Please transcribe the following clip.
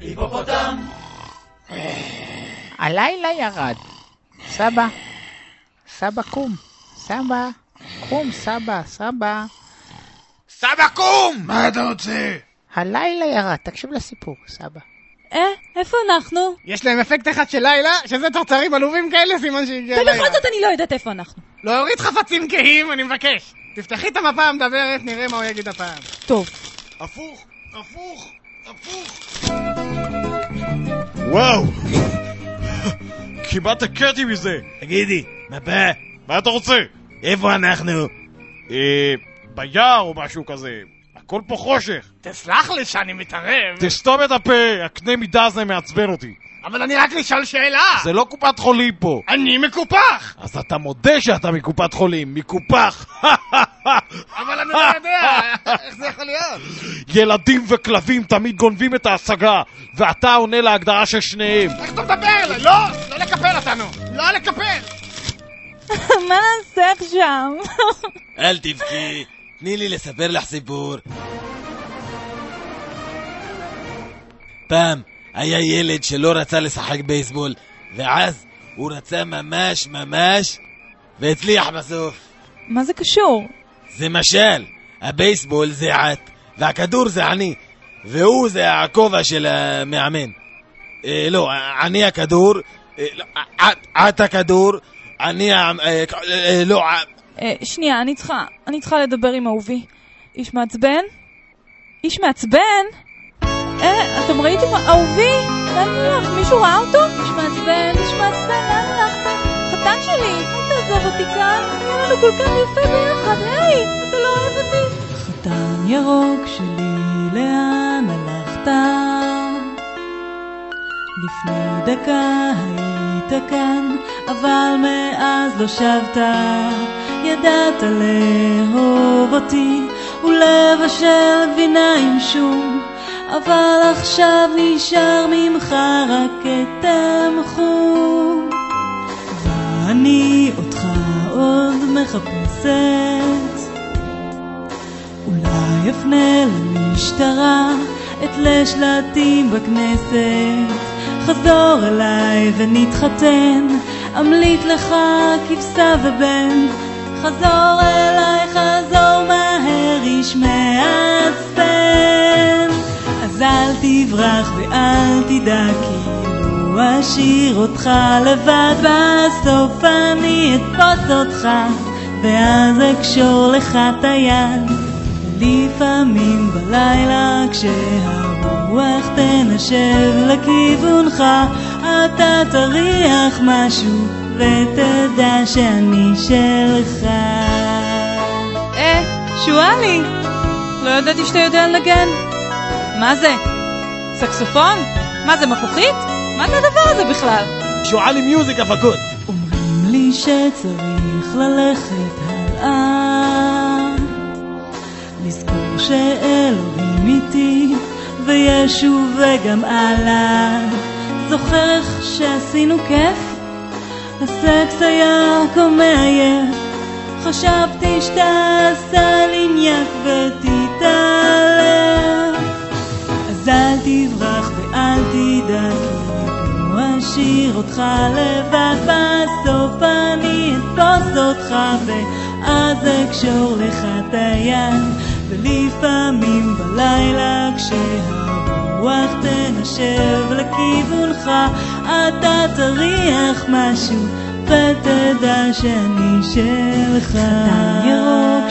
היפופוטם! הלילה ירד. סבא, סבא קום, סבא, קום סבא, סבא. סבא קום! מה אתה רוצה? הלילה ירד, תקשיב לסיפור, סבא. אה, איפה אנחנו? יש להם אפקט אחד של לילה, שזה צרצרים עלובים כאלה, סימן שהגיע לילה. ובכל זאת אני לא יודעת איפה אנחנו. להוריד חפצים כהים, אני מבקש. תפתחי את המפה המדברת, נראה מה הוא יגיד הפעם. טוב. הפוך, הפוך, הפוך. וואו! כמעט הכרתי מזה! תגידי, מפה, מה אתה רוצה? איפה אנחנו? אה... ביער או משהו כזה. הכל פה חושך. תסלח לי שאני מתערב, תסתום את הפה, הקנה מידה הזה מעצבן אותי. אבל אני רק לשאול שאלה. זה לא קופת חולים פה. אני מקופח! אז אתה מודה שאתה מקופת חולים, מקופח. אבל אני לא יודע, איך זה יכול להיות? ילדים וכלבים תמיד גונבים את ההשגה, ואתה עונה להגדרה של שניהם. איך אתה מדבר? לא, לא לקפל אותנו. לא לקפל. מה נעשה עכשיו? אל תבכי, תני לי לספר לך סיפור. פעם היה ילד שלא רצה לשחק בייסבול, ואז הוא רצה ממש ממש, והצליח בסוף. מה זה קשור? זה משל, הבייסבול זה את, והכדור זה אני, והוא זה הכובע של המאמן. אה, לא, אני הכדור, אה, לא, את, את הכדור, אני ה... אה, אה, לא, אה, אה, שנייה, אני צריכה, אני צריכה לדבר עם אהובי. איש מעצבן? איש מעצבן? אה, אתם ראיתם? אהובי? לאן הלך? מישהו ראה אותו? איש מעצבן, איש מעצבן, לאן הלכת? חתן שלי, אל תעזוב אותי כאן, היה לנו כל כך יפה ביחד, היי, אתה לא אוהב אותי? חתן ירוק שלי, לאן הלכת? לפני דקה היית כאן, אבל מאז לא שבת. ידעת לאהוב אותי, ולבשל גבינה עם שום, אבל עכשיו נשאר ממך רק כתם חום. ואני אותך עוד מחפשת, אולי אפנה למשטרה, אתלה שלטים בכנסת. חזור אליי ונתחתן, אמליט לך כבשה ובן. חזור אליי, תברח ואל תדע כאילו אשאיר אותך לבד, בסוף אני אתפוס אותך, ואז אקשור לך את היד. לפעמים בלילה כשהרוח תנשב לכיוונך אתה תריח משהו ותדע שאני שלך אה, שואלי, לא ידעתי שאתה יודע לנגן מה זה? סקסופון? מה זה, מפוחית? מה זה הדבר הזה בכלל? שועלי מיוזיק הפקות. אומרים לי שצריך ללכת הלאה לזכור שאלוהים איתי וישו וגם עלה זוכר איך שעשינו כיף? הסקס היה כה מעייף חשבתי שתעשה לי ניאק ותתעלם אל תברח ואל תדאג לא אשאיר אותך לבד בסוף אני אתפוס אותך ואז אקשור לך את היד. ולפעמים בלילה כשהרוח תנשב לכיוונך אתה תריח משהו ותדע שאני שלך חתן ירוק